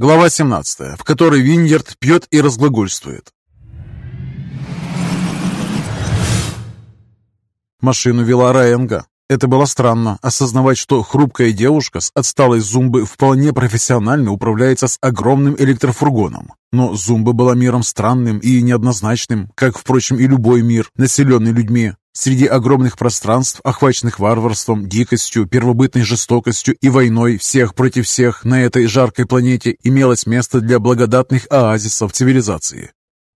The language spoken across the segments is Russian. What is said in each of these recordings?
Глава 17, в которой Виньерд пьет и разглагольствует. Машину вела Раенга. Это было странно, осознавать, что хрупкая девушка с отсталой зумбы вполне профессионально управляется с огромным электрофургоном. Но зумба была миром странным и неоднозначным, как, впрочем, и любой мир, населенный людьми. Среди огромных пространств, охваченных варварством, дикостью, первобытной жестокостью и войной всех против всех на этой жаркой планете имелось место для благодатных оазисов цивилизации.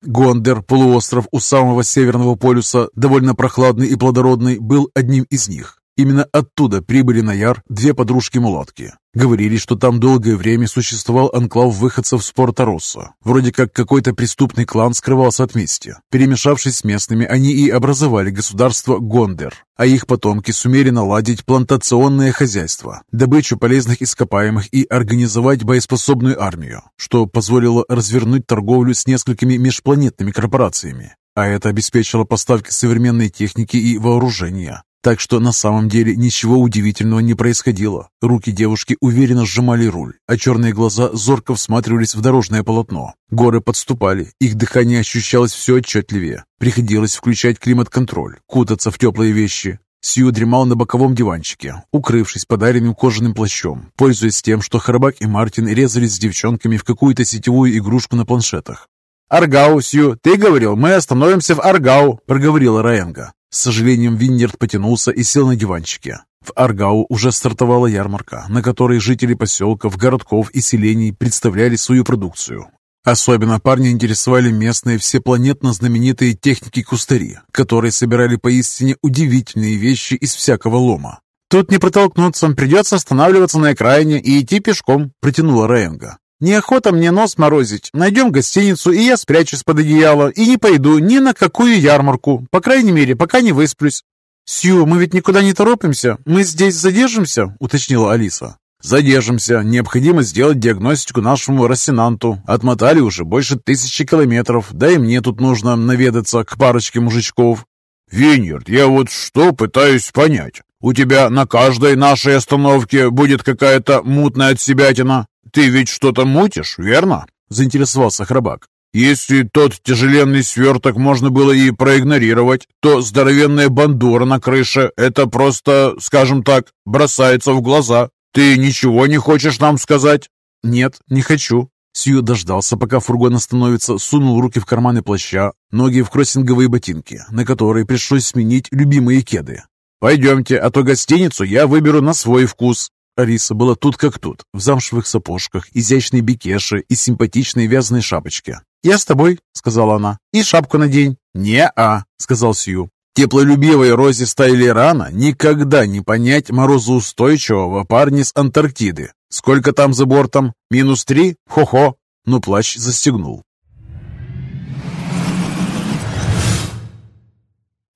Гондер, полуостров у самого северного полюса, довольно прохладный и плодородный, был одним из них. Именно оттуда прибыли на Яр две подружки-мулатки. Говорили, что там долгое время существовал анклав выходцев с Порто-Россо. Вроде как какой-то преступный клан скрывался от мести. Перемешавшись с местными, они и образовали государство Гондер, а их потомки сумели наладить плантационное хозяйство, добычу полезных ископаемых и организовать боеспособную армию, что позволило развернуть торговлю с несколькими межпланетными корпорациями. А это обеспечило поставки современной техники и вооружения, так что на самом деле ничего удивительного не происходило. Руки девушки уверенно сжимали руль, а черные глаза зорко всматривались в дорожное полотно. Горы подступали, их дыхание ощущалось все отчетливее. Приходилось включать климат-контроль, кутаться в теплые вещи. Сью дремал на боковом диванчике, укрывшись подаренным кожаным плащом, пользуясь тем, что Харабак и Мартин резались с девчонками в какую-то сетевую игрушку на планшетах. «Аргау, Сью, ты говорил, мы остановимся в Аргау», — проговорила Раенга. С сожалением Виннерд потянулся и сел на диванчике. В Аргау уже стартовала ярмарка, на которой жители поселков, городков и селений представляли свою продукцию. Особенно парни интересовали местные всепланетно знаменитые техники-кустари, которые собирали поистине удивительные вещи из всякого лома. «Тут не протолкнуться, придется останавливаться на окраине и идти пешком», — протянула Раенга. Неохота мне нос морозить. Найдем гостиницу, и я спрячусь под одеяло, и не пойду ни на какую ярмарку, по крайней мере, пока не высплюсь». «Сью, мы ведь никуда не торопимся. Мы здесь задержимся?» — уточнила Алиса. «Задержимся. Необходимо сделать диагностику нашему Рассенанту. Отмотали уже больше тысячи километров, да и мне тут нужно наведаться к парочке мужичков». «Виньерд, я вот что пытаюсь понять. У тебя на каждой нашей остановке будет какая-то мутная отсебятина. «Ты ведь что-то мутишь, верно?» — заинтересовался Храбак. «Если тот тяжеленный сверток можно было и проигнорировать, то здоровенная бандура на крыше — это просто, скажем так, бросается в глаза. Ты ничего не хочешь нам сказать?» «Нет, не хочу». Сью дождался, пока фургон остановится, сунул руки в карманы плаща, ноги в кроссинговые ботинки, на которые пришлось сменить любимые кеды. «Пойдемте, а то гостиницу я выберу на свой вкус. Алиса была тут как тут, в замшевых сапожках, изящной бикеше и симпатичной вязаной шапочке. «Я с тобой», — сказала она, — «и шапку надень». «Не-а», — сказал Сью. Теплолюбивой Розе Стайлерана никогда не понять морозоустойчивого парня с Антарктиды. Сколько там за бортом? Минус три? Хо-хо. Но плащ застегнул.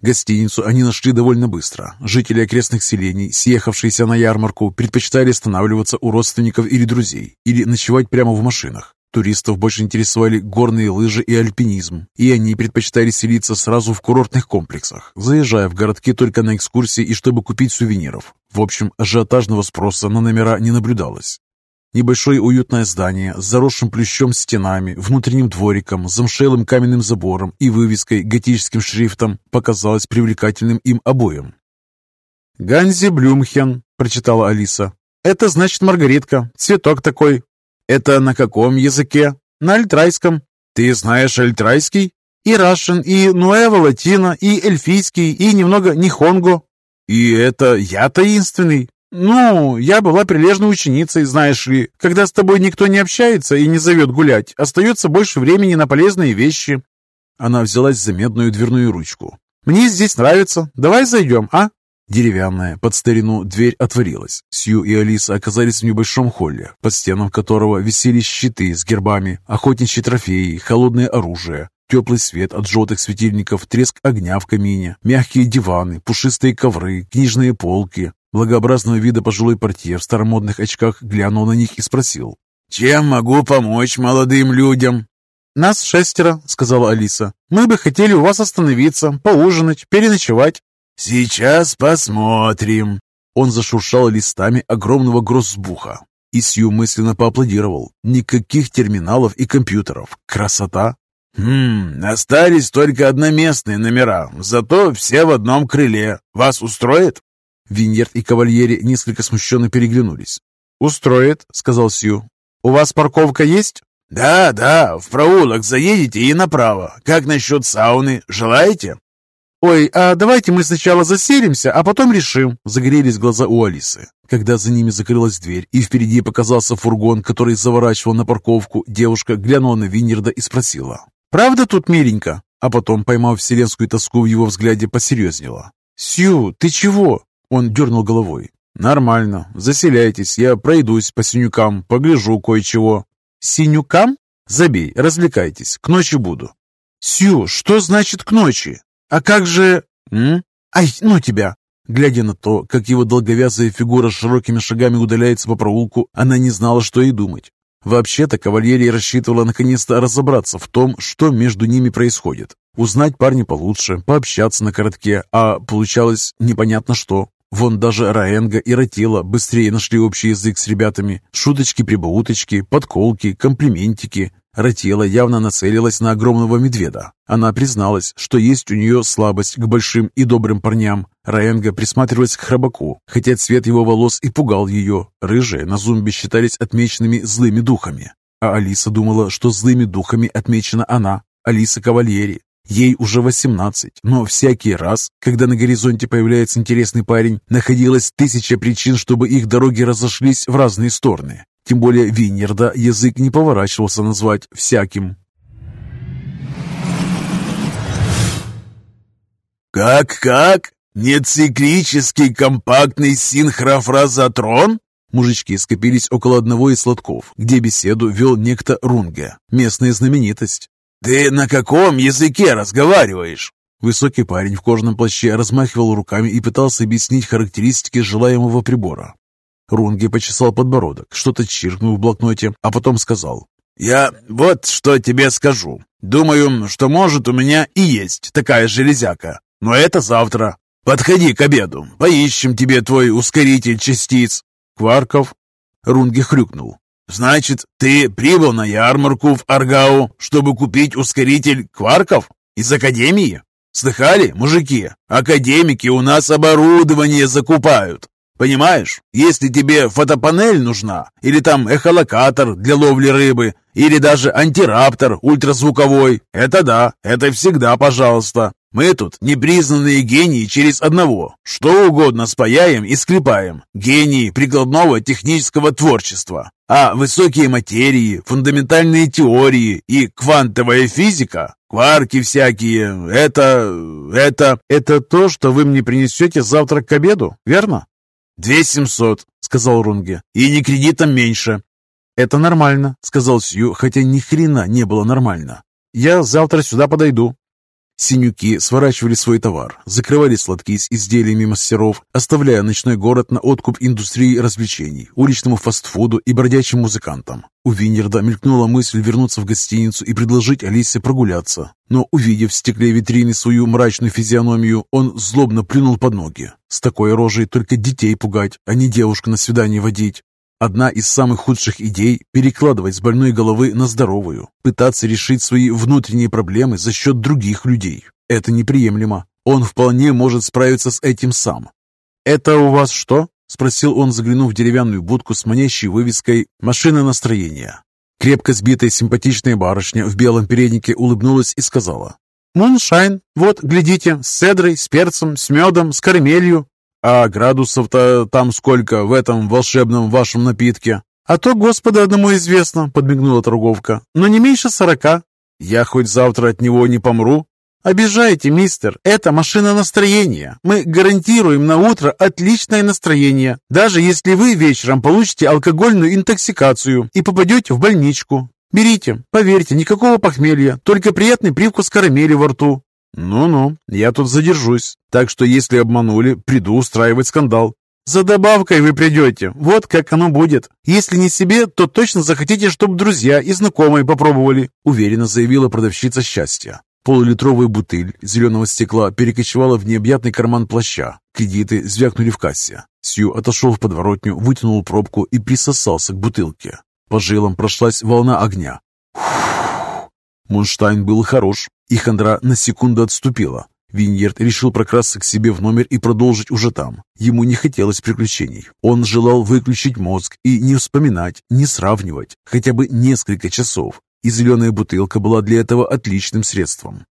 Гостиницу они нашли довольно быстро. Жители окрестных селений, съехавшиеся на ярмарку, предпочитали останавливаться у родственников или друзей, или ночевать прямо в машинах. Туристов больше интересовали горные лыжи и альпинизм, и они предпочитали селиться сразу в курортных комплексах, заезжая в городки только на экскурсии и чтобы купить сувениров. В общем, ажиотажного спроса на номера не наблюдалось. Небольшое уютное здание с заросшим плющом стенами, внутренним двориком, замшелым каменным забором и вывеской готическим шрифтом показалось привлекательным им обоим. «Ганзи Блюмхен», — прочитала Алиса. «Это значит Маргаритка. Цветок такой». «Это на каком языке?» «На альтрайском». «Ты знаешь альтрайский?» «И рашен, и нуэва латина, и эльфийский, и немного нихонго». «И это я таинственный?» «Ну, я была прилежной ученицей, знаешь ли. Когда с тобой никто не общается и не зовет гулять, остается больше времени на полезные вещи». Она взялась за медную дверную ручку. «Мне здесь нравится. Давай зайдем, а?» Деревянная, под старину, дверь отворилась. Сью и Алиса оказались в небольшом холле, под стенам которого висели щиты с гербами, охотничьи трофеи, холодное оружие, теплый свет от желтых светильников, треск огня в камине, мягкие диваны, пушистые ковры, книжные полки, Благообразного вида пожилой портье в старомодных очках глянул на них и спросил. «Чем могу помочь молодым людям?» «Нас шестеро», — сказала Алиса. «Мы бы хотели у вас остановиться, поужинать, переночевать». «Сейчас посмотрим». Он зашуршал листами огромного гроссбуха. И Сью мысленно поаплодировал. Никаких терминалов и компьютеров. Красота! «Хм, остались только одноместные номера, зато все в одном крыле. Вас устроит?» Виньерд и Кавальери несколько смущенно переглянулись. «Устроит», — сказал Сью. «У вас парковка есть?» «Да, да, в проулок заедете и направо. Как насчет сауны? Желаете?» «Ой, а давайте мы сначала заселимся, а потом решим», — загорелись глаза у Алисы. Когда за ними закрылась дверь и впереди показался фургон, который заворачивал на парковку, девушка глянула на Виннерда и спросила. «Правда тут миленько?» А потом, поймав вселенскую тоску в его взгляде, посерьезнела. «Сью, ты чего?» Он дернул головой. «Нормально. Заселяйтесь, я пройдусь по синюкам, погляжу кое-чего». «Синюкам? Забей, развлекайтесь, к ночи буду». «Сью, что значит к ночи? А как же...» М? «Ай, ну тебя!» Глядя на то, как его долговязая фигура с широкими шагами удаляется по проулку, она не знала, что и думать. Вообще-то кавалерия рассчитывала наконец-то разобраться в том, что между ними происходит. Узнать парня получше, пообщаться на коротке, а получалось непонятно что. Вон даже Раенга и Ратила быстрее нашли общий язык с ребятами. Шуточки-прибауточки, подколки, комплиментики. Ратила явно нацелилась на огромного медведа. Она призналась, что есть у нее слабость к большим и добрым парням. Раенга присматривалась к храбаку, хотя цвет его волос и пугал ее. Рыжие на зумбе считались отмеченными злыми духами. А Алиса думала, что злыми духами отмечена она, Алиса Кавальери. Ей уже 18, но всякий раз, когда на горизонте появляется интересный парень, находилось тысяча причин, чтобы их дороги разошлись в разные стороны. Тем более Виннерда язык не поворачивался назвать всяким. «Как-как? Нециклический компактный синхрофразотрон?» Мужички скопились около одного из сладков, где беседу вел некто Рунге, местная знаменитость. «Ты на каком языке разговариваешь?» Высокий парень в кожаном плаще размахивал руками и пытался объяснить характеристики желаемого прибора. Рунги почесал подбородок, что-то чиркнул в блокноте, а потом сказал. «Я вот что тебе скажу. Думаю, что, может, у меня и есть такая железяка. Но это завтра. Подходи к обеду, поищем тебе твой ускоритель частиц». «Кварков?» Рунги хрюкнул. Значит, ты прибыл на ярмарку в Аргау, чтобы купить ускоритель кварков? Из академии? Слыхали, мужики? Академики у нас оборудование закупают. Понимаешь, если тебе фотопанель нужна, или там эхолокатор для ловли рыбы, или даже антираптор ультразвуковой, это да, это всегда пожалуйста. Мы тут непризнанные гении через одного. Что угодно спаяем и склепаем. Гении прикладного технического творчества. А высокие материи, фундаментальные теории и квантовая физика, кварки всякие, это... это... Это то, что вы мне принесете завтра к обеду, верно? «Две семьсот», — сказал Рунге, — «и не кредитом меньше». «Это нормально», — сказал Сью, хотя ни хрена не было нормально. «Я завтра сюда подойду». Синюки сворачивали свой товар, закрывали сладки с изделиями мастеров, оставляя ночной город на откуп индустрии развлечений, уличному фастфуду и бродячим музыкантам. У Винерда мелькнула мысль вернуться в гостиницу и предложить Алисе прогуляться. Но, увидев в стекле витрины свою мрачную физиономию, он злобно плюнул под ноги. С такой рожей только детей пугать, а не девушку на свидание водить. Одна из самых худших идей – перекладывать с больной головы на здоровую, пытаться решить свои внутренние проблемы за счет других людей. Это неприемлемо. Он вполне может справиться с этим сам. «Это у вас что?» – спросил он, заглянув в деревянную будку с манящей вывеской «Машина настроения». Крепко сбитая симпатичная барышня в белом переднике улыбнулась и сказала. «Муншайн, вот, глядите, с цедрой, с перцем, с медом, с карамелью. «А градусов-то там сколько в этом волшебном вашем напитке?» «А то Господу одному известно», — подмигнула торговка. «Но не меньше сорока». «Я хоть завтра от него не помру?» «Обижаете, мистер. Это машина настроения. Мы гарантируем на утро отличное настроение, даже если вы вечером получите алкогольную интоксикацию и попадете в больничку. Берите. Поверьте, никакого похмелья, только приятный привкус карамели во рту. «Ну-ну, я тут задержусь, так что если обманули, приду устраивать скандал». «За добавкой вы придете, вот как оно будет. Если не себе, то точно захотите, чтобы друзья и знакомые попробовали», уверенно заявила продавщица счастья. Полулитровая бутыль зеленого стекла перекочевала в необъятный карман плаща. Кредиты звякнули в кассе. Сью отошел в подворотню, вытянул пробку и присосался к бутылке. По жилам прошлась волна огня. Мунштайн был хорош, и хандра на секунду отступила. Виньерд решил прокрасться к себе в номер и продолжить уже там. Ему не хотелось приключений. Он желал выключить мозг и не вспоминать, не сравнивать, хотя бы несколько часов и зеленая бутылка была для этого отличным средством.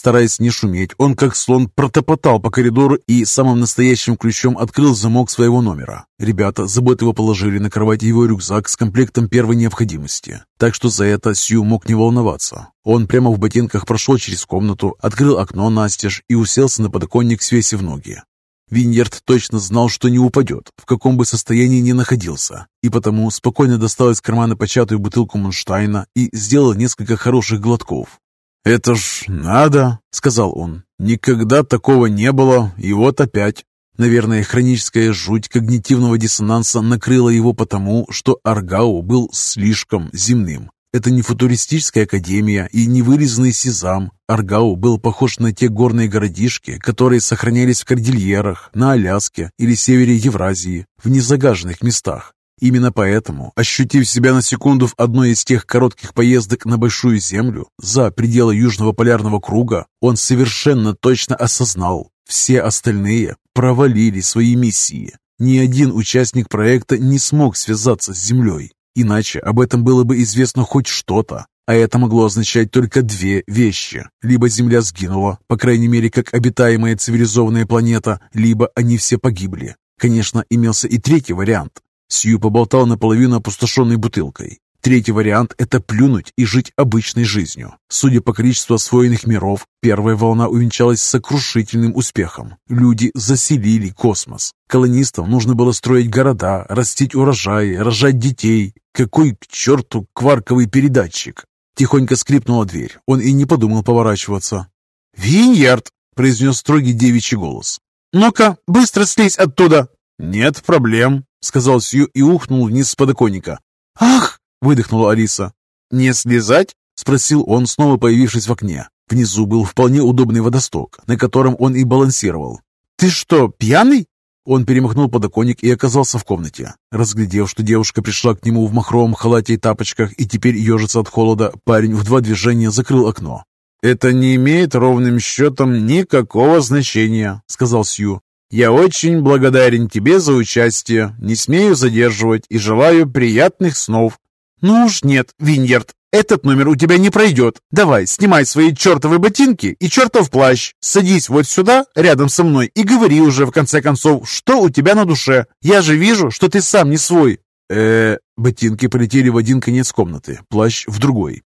Стараясь не шуметь, он как слон протопотал по коридору и самым настоящим ключом открыл замок своего номера. Ребята заботливо положили на кровать его рюкзак с комплектом первой необходимости, так что за это Сью мог не волноваться. Он прямо в ботинках прошел через комнату, открыл окно настежь и уселся на подоконник, свесив ноги. Виньерд точно знал, что не упадет, в каком бы состоянии ни находился, и потому спокойно достал из кармана початую бутылку Мунштайна и сделал несколько хороших глотков. «Это ж надо!» — сказал он. «Никогда такого не было, и вот опять!» Наверное, хроническая жуть когнитивного диссонанса накрыла его потому, что Аргау был слишком земным, это не футуристическая академия и не вырезанный сезам. Аргау был похож на те горные городишки, которые сохранялись в Кордильерах, на Аляске или севере Евразии, в незагаженных местах. Именно поэтому, ощутив себя на секунду в одной из тех коротких поездок на Большую Землю, за пределы Южного полярного круга, он совершенно точно осознал, все остальные провалили свои миссии. Ни один участник проекта не смог связаться с Землей. Иначе об этом было бы известно хоть что-то, а это могло означать только две вещи. Либо Земля сгинула, по крайней мере, как обитаемая цивилизованная планета, либо они все погибли. Конечно, имелся и третий вариант. Сью поболтал наполовину опустошенной бутылкой. Третий вариант – это плюнуть и жить обычной жизнью. Судя по количеству освоенных миров, первая волна увенчалась сокрушительным успехом. Люди заселили космос. Колонистам нужно было строить города, растить урожаи, рожать детей. Какой к черту кварковый передатчик? Тихонько скрипнула дверь. Он и не подумал поворачиваться. «Виньярд!» – произнес строгий девичий голос. «Ну-ка, быстро слезь оттуда!» «Нет проблем», — сказал Сью и ухнул вниз с подоконника. «Ах!» — выдохнула Алиса. «Не слезать?» — спросил он, снова появившись в окне. Внизу был вполне удобный водосток, на котором он и балансировал. «Ты что, пьяный?» Он перемахнул подоконник и оказался в комнате. Разглядев, что девушка пришла к нему в махровом халате и тапочках и теперь ежится от холода, парень в два движения закрыл окно. «Это не имеет ровным счетом никакого значения», — сказал Сью. «Я очень благодарен тебе за участие, не смею задерживать и желаю приятных снов. «Ну уж нет, Виньерд, этот номер у тебя не пройдет. Давай, снимай свои чертовы ботинки и чертов плащ. Садись вот сюда, рядом со мной, и говори уже, в конце концов, что у тебя на душе. Я же вижу, что ты сам не свой». э Ботинки полетели в один конец комнаты, плащ в другой.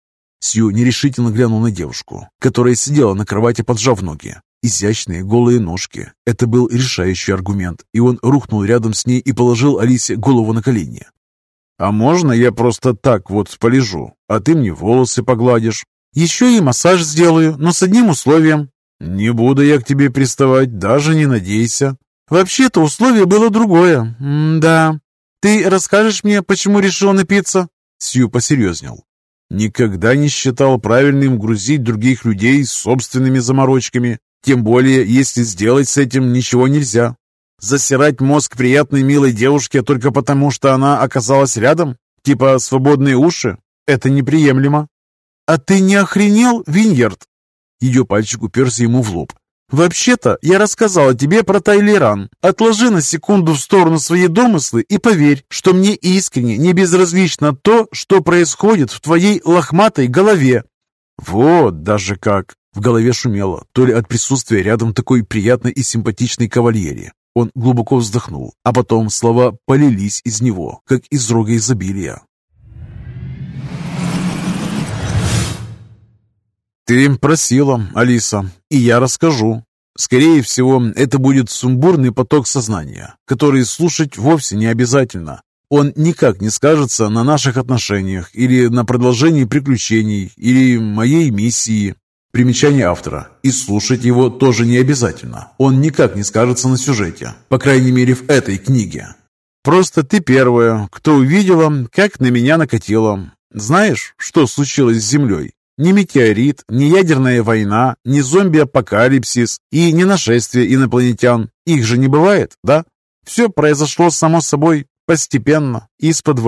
Сью нерешительно глянул на девушку, которая сидела на кровати, поджав ноги. Изящные голые ножки. Это был решающий аргумент, и он рухнул рядом с ней и положил Алисе голову на колени. «А можно я просто так вот полежу, а ты мне волосы погладишь?» «Еще и массаж сделаю, но с одним условием». «Не буду я к тебе приставать, даже не надейся». «Вообще-то условие было другое. М да. Ты расскажешь мне, почему решил напиться?» Сью посерьезнел. «Никогда не считал правильным грузить других людей собственными заморочками, тем более, если сделать с этим ничего нельзя. Засирать мозг приятной милой девушке только потому, что она оказалась рядом? Типа свободные уши? Это неприемлемо. А ты не охренел, Виньерд? Ее пальчик уперся ему в лоб. «Вообще-то я рассказала тебе про Тайлеран. Отложи на секунду в сторону свои домыслы и поверь, что мне искренне не безразлично то, что происходит в твоей лохматой голове». «Вот даже как!» В голове шумело, то ли от присутствия рядом такой приятной и симпатичной кавальери, он глубоко вздохнул, а потом слова полились из него, как из рога изобилия. «Ты просила, Алиса, и я расскажу. Скорее всего, это будет сумбурный поток сознания, который слушать вовсе не обязательно. Он никак не скажется на наших отношениях или на продолжении приключений или моей миссии. Примечание автора. И слушать его тоже не обязательно. Он никак не скажется на сюжете. По крайней мере, в этой книге. Просто ты первая, кто увидела, как на меня накатило. Знаешь, что случилось с Землей? Ни метеорит, ни ядерная война, ни зомби-апокалипсис и ни нашествие инопланетян. Их же не бывает, да? Все произошло само собой, постепенно, из-под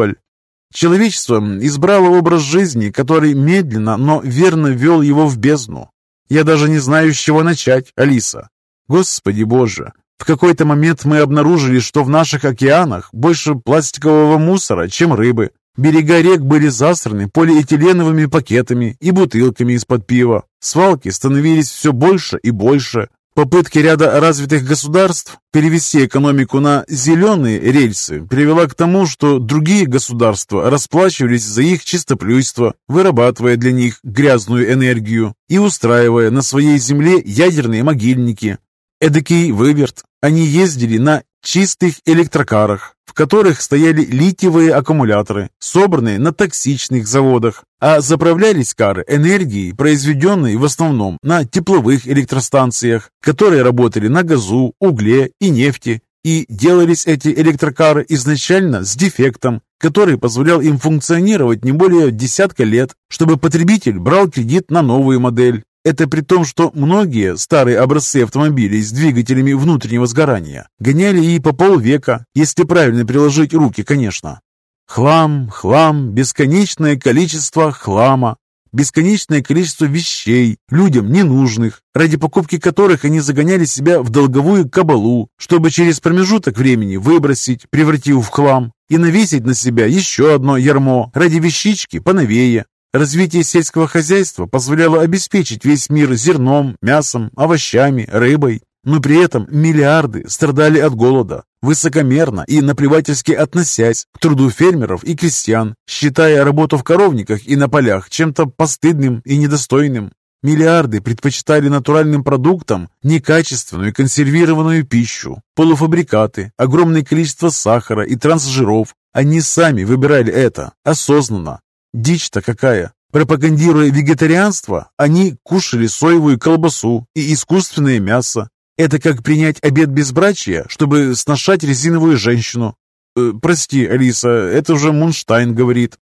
Человечество избрало образ жизни, который медленно, но верно вел его в бездну. Я даже не знаю, с чего начать, Алиса. Господи Боже, в какой-то момент мы обнаружили, что в наших океанах больше пластикового мусора, чем рыбы. Берега рек были засраны полиэтиленовыми пакетами и бутылками из-под пива. Свалки становились все больше и больше. Попытки ряда развитых государств перевести экономику на зеленые рельсы привела к тому, что другие государства расплачивались за их чистоплюйство, вырабатывая для них грязную энергию и устраивая на своей земле ядерные могильники. Эдакий выверт. Они ездили на чистых электрокарах, в которых стояли литиевые аккумуляторы, собранные на токсичных заводах, а заправлялись кары энергией, произведенной в основном на тепловых электростанциях, которые работали на газу, угле и нефти. И делались эти электрокары изначально с дефектом, который позволял им функционировать не более десятка лет, чтобы потребитель брал кредит на новую модель, это при том, что многие старые образцы автомобилей с двигателями внутреннего сгорания гоняли и по полвека, если правильно приложить руки, конечно. Хлам, хлам, бесконечное количество хлама, бесконечное количество вещей, людям ненужных, ради покупки которых они загоняли себя в долговую кабалу, чтобы через промежуток времени выбросить, превратив в хлам, и навесить на себя еще одно ярмо ради вещички поновее, Развитие сельского хозяйства позволяло обеспечить весь мир зерном, мясом, овощами, рыбой, но при этом миллиарды страдали от голода, высокомерно и наплевательски относясь к труду фермеров и крестьян, считая работу в коровниках и на полях чем-то постыдным и недостойным. Миллиарды предпочитали натуральным продуктам некачественную консервированную пищу, полуфабрикаты, огромное количество сахара и трансжиров. Они сами выбирали это осознанно, Дичь-то какая! Пропагандируя вегетарианство, они кушали соевую колбасу и искусственное мясо. Это как принять обед безбрачия, чтобы сношать резиновую женщину. Э, прости, Алиса, это уже Мунштайн говорит.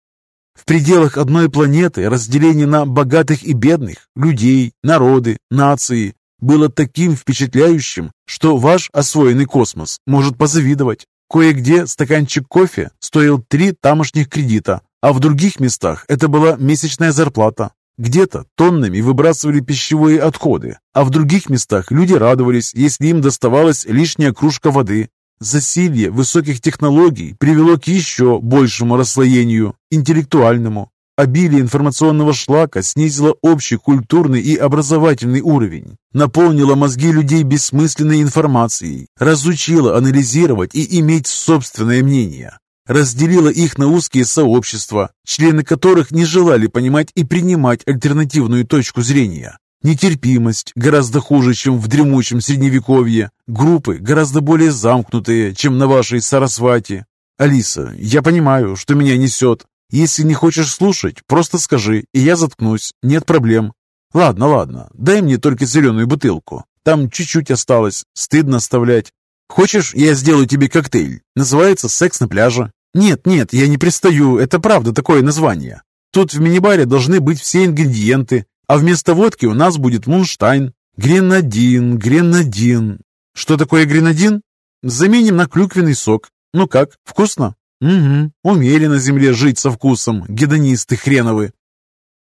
В пределах одной планеты разделение на богатых и бедных, людей, народы, нации было таким впечатляющим, что ваш освоенный космос может позавидовать. Кое-где стаканчик кофе стоил три тамошних кредита, а в других местах это была месячная зарплата. Где-то тоннами выбрасывали пищевые отходы, а в других местах люди радовались, если им доставалась лишняя кружка воды. Засилье высоких технологий привело к еще большему расслоению, интеллектуальному. Обилие информационного шлака снизило общий культурный и образовательный уровень, наполнило мозги людей бессмысленной информацией, разучило анализировать и иметь собственное мнение, разделила их на узкие сообщества, члены которых не желали понимать и принимать альтернативную точку зрения. Нетерпимость гораздо хуже, чем в дремучем средневековье. Группы гораздо более замкнутые, чем на вашей Сарасвати. Алиса, я понимаю, что меня несет. Если не хочешь слушать, просто скажи, и я заткнусь. Нет проблем. Ладно, ладно, дай мне только зеленую бутылку. Там чуть-чуть осталось, стыдно оставлять. Хочешь, я сделаю тебе коктейль? Называется «Секс на пляже». «Нет, нет, я не пристаю, это правда такое название. Тут в мини-баре должны быть все ингредиенты, а вместо водки у нас будет мунштайн. Гренадин, гренадин. Что такое гренадин? Заменим на клюквенный сок. Ну как, вкусно? Угу, умели на земле жить со вкусом, гедонисты хреновы.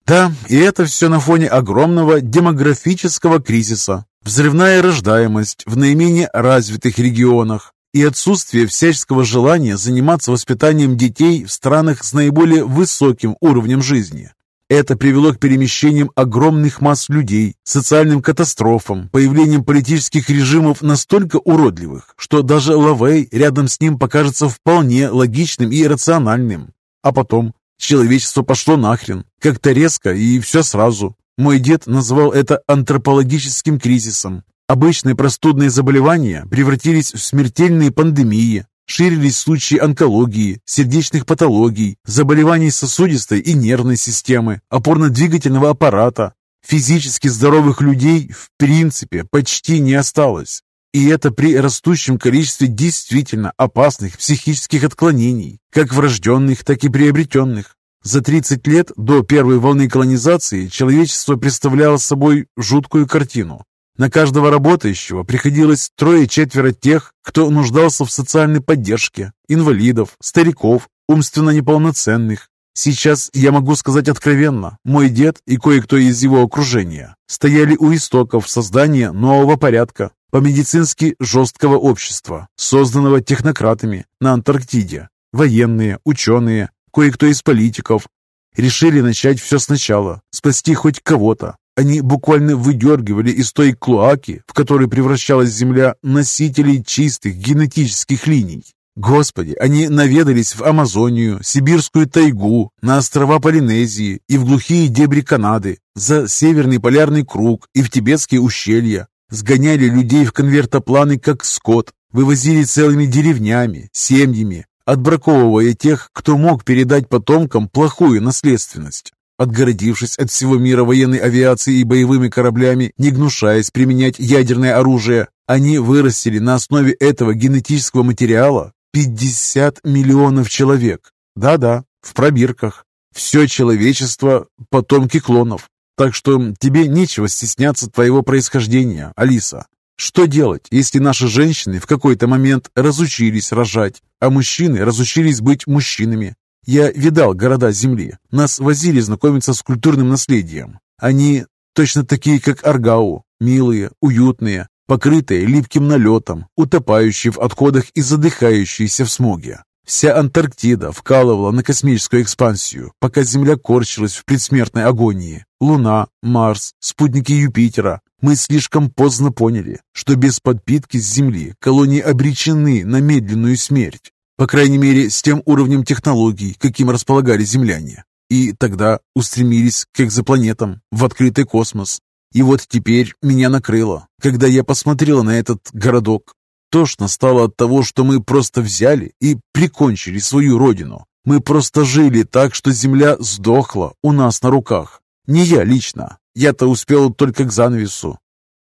Да, и это все на фоне огромного демографического кризиса. Взрывная рождаемость в наименее развитых регионах, и отсутствие всяческого желания заниматься воспитанием детей в странах с наиболее высоким уровнем жизни. Это привело к перемещениям огромных масс людей, социальным катастрофам, появлением политических режимов настолько уродливых, что даже Лавей рядом с ним покажется вполне логичным и рациональным. А потом человечество пошло нахрен, как-то резко и все сразу. Мой дед называл это антропологическим кризисом, Обычные простудные заболевания превратились в смертельные пандемии, ширились случаи онкологии, сердечных патологий, заболеваний сосудистой и нервной системы, опорно-двигательного аппарата. Физически здоровых людей в принципе почти не осталось. И это при растущем количестве действительно опасных психических отклонений, как врожденных, так и приобретенных. За 30 лет до первой волны колонизации человечество представляло собой жуткую картину. На каждого работающего приходилось трое-четверо тех, кто нуждался в социальной поддержке, инвалидов, стариков, умственно неполноценных. Сейчас я могу сказать откровенно, мой дед и кое-кто из его окружения стояли у истоков создания нового порядка, по-медицински жесткого общества, созданного технократами на Антарктиде. Военные, ученые, кое-кто из политиков решили начать все сначала, спасти хоть кого-то. Они буквально выдергивали из той клоаки, в которой превращалась Земля, носителей чистых генетических линий. Господи, они наведались в Амазонию, Сибирскую тайгу, на острова Полинезии и в глухие дебри Канады, за Северный полярный круг и в тибетские ущелья. Сгоняли людей в конвертопланы, как скот, вывозили целыми деревнями, семьями, отбраковывая тех, кто мог передать потомкам плохую наследственность. Отгородившись от всего мира военной авиации и боевыми кораблями, не гнушаясь применять ядерное оружие, они вырастили на основе этого генетического материала 50 миллионов человек. Да-да, в пробирках. Все человечество – потомки клонов. Так что тебе нечего стесняться твоего происхождения, Алиса. Что делать, если наши женщины в какой-то момент разучились рожать, а мужчины разучились быть мужчинами? Я видал города Земли. Нас возили знакомиться с культурным наследием. Они точно такие, как Аргау, милые, уютные, покрытые липким налетом, утопающие в отходах и задыхающиеся в смоге. Вся Антарктида вкалывала на космическую экспансию, пока Земля корчилась в предсмертной агонии. Луна, Марс, спутники Юпитера. Мы слишком поздно поняли, что без подпитки с Земли колонии обречены на медленную смерть. По крайней мере, с тем уровнем технологий, каким располагали земляне. И тогда устремились к экзопланетам, в открытый космос. И вот теперь меня накрыло, когда я посмотрела на этот городок. Тошно стало от того, что мы просто взяли и прикончили свою родину. Мы просто жили так, что земля сдохла у нас на руках. Не я лично. Я-то успел только к занавесу.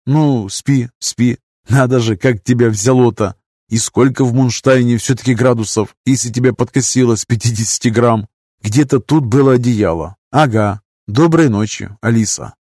Ну, спи, спи. Надо же, как тебя взяло-то. И сколько в Мунштайне все-таки градусов, если тебя подкосило с 50 грамм? Где-то тут было одеяло. Ага. Доброй ночи, Алиса.